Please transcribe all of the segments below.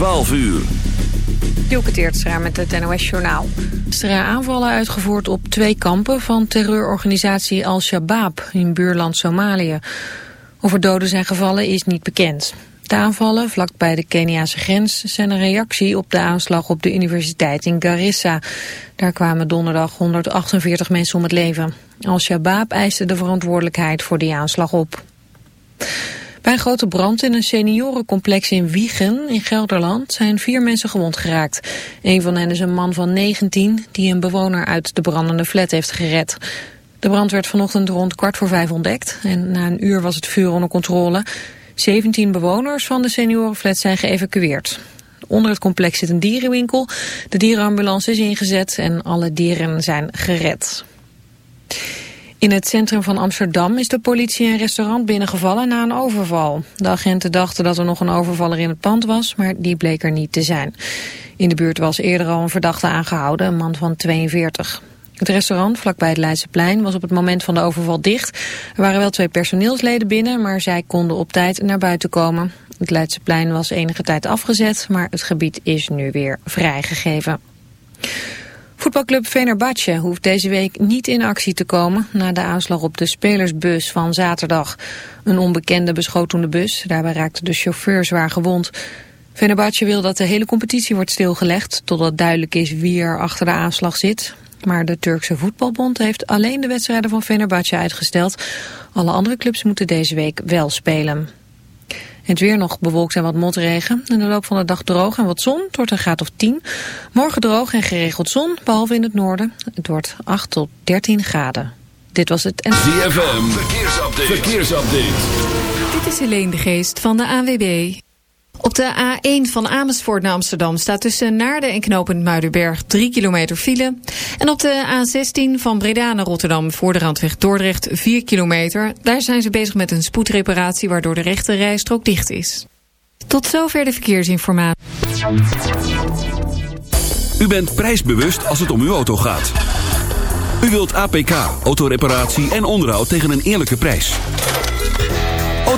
12 uur. Dielke Teertstra met het NOS-journaal. Er aanvallen uitgevoerd op twee kampen van terreurorganisatie Al-Shabaab in buurland Somalië. Of er doden zijn gevallen is niet bekend. De aanvallen vlak bij de Keniaanse grens zijn een reactie op de aanslag op de universiteit in Garissa. Daar kwamen donderdag 148 mensen om het leven. Al-Shabaab eiste de verantwoordelijkheid voor die aanslag op. Bij een grote brand in een seniorencomplex in Wiegen in Gelderland zijn vier mensen gewond geraakt. Een van hen is een man van 19 die een bewoner uit de brandende flat heeft gered. De brand werd vanochtend rond kwart voor vijf ontdekt en na een uur was het vuur onder controle. 17 bewoners van de seniorenflat zijn geëvacueerd. Onder het complex zit een dierenwinkel. De dierenambulance is ingezet en alle dieren zijn gered. In het centrum van Amsterdam is de politie een restaurant binnengevallen na een overval. De agenten dachten dat er nog een overvaller in het pand was, maar die bleek er niet te zijn. In de buurt was eerder al een verdachte aangehouden, een man van 42. Het restaurant vlakbij het Leidseplein was op het moment van de overval dicht. Er waren wel twee personeelsleden binnen, maar zij konden op tijd naar buiten komen. Het Leidseplein was enige tijd afgezet, maar het gebied is nu weer vrijgegeven. Voetbalclub Venerbatje hoeft deze week niet in actie te komen na de aanslag op de spelersbus van zaterdag. Een onbekende beschoot de bus, daarbij raakte de chauffeur zwaar gewond. Venerbatje wil dat de hele competitie wordt stilgelegd totdat duidelijk is wie er achter de aanslag zit. Maar de Turkse voetbalbond heeft alleen de wedstrijden van Fenerbahce uitgesteld. Alle andere clubs moeten deze week wel spelen. Het weer nog bewolkt en wat motregen. In de loop van de dag droog en wat zon. Het wordt een graad of 10. Morgen droog en geregeld zon, behalve in het noorden. Het wordt 8 tot 13 graden. Dit was het... En... ZFM, verkeersupdate. verkeersupdate. Dit is Helene de Geest van de AWB. Op de A1 van Amersfoort naar Amsterdam staat tussen Naarden en Knopend Muidenberg 3 kilometer file. En op de A16 van Breda naar Rotterdam voor de randweg Dordrecht 4 kilometer. Daar zijn ze bezig met een spoedreparatie waardoor de rechte rijstrook dicht is. Tot zover de verkeersinformatie. U bent prijsbewust als het om uw auto gaat. U wilt APK, autoreparatie en onderhoud tegen een eerlijke prijs.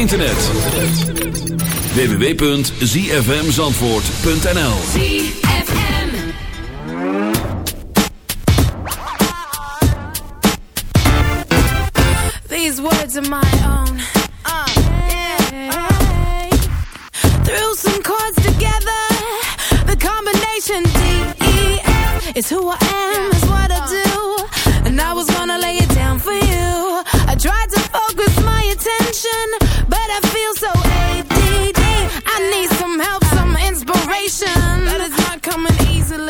Internet. www.zfmzandvoort.nl These words are my own. Threw some chords together. The combination D E F is who I am, is what I do. And I was gonna lay it down for you. I tried to focus my attention, coming easily.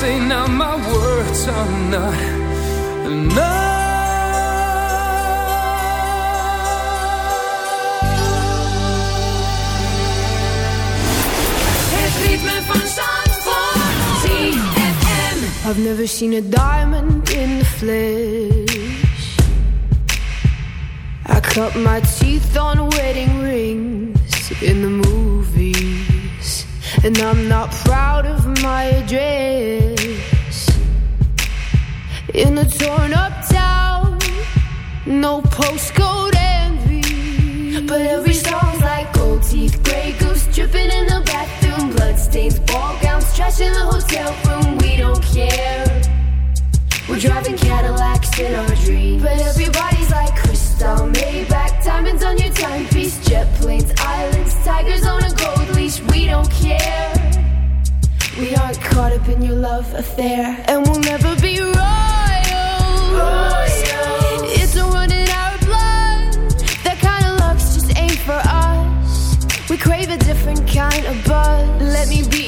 say now? My words are not enough. I've never seen a diamond in the flesh. I cut my teeth on wedding rings in the movies. And I'm not proud of my address. Torn up town, no postcode envy. But every song's like gold teeth, gray goose dripping in the bathroom, bloodstains, ball gowns, trash in the hotel room. We don't care. We're driving Cadillacs in our dreams. But everybody's like crystal, Maybach, diamonds on your timepiece, jet planes, islands, tigers on a gold leash. We don't care. We aren't caught up in your love affair, and we'll never be royals kind of buzz. Let me be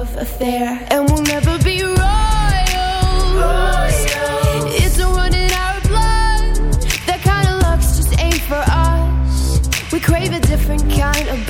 love affair, and we'll never be royals. It's run in our blood. That kind of luck's just ain't for us. We crave a different kind of.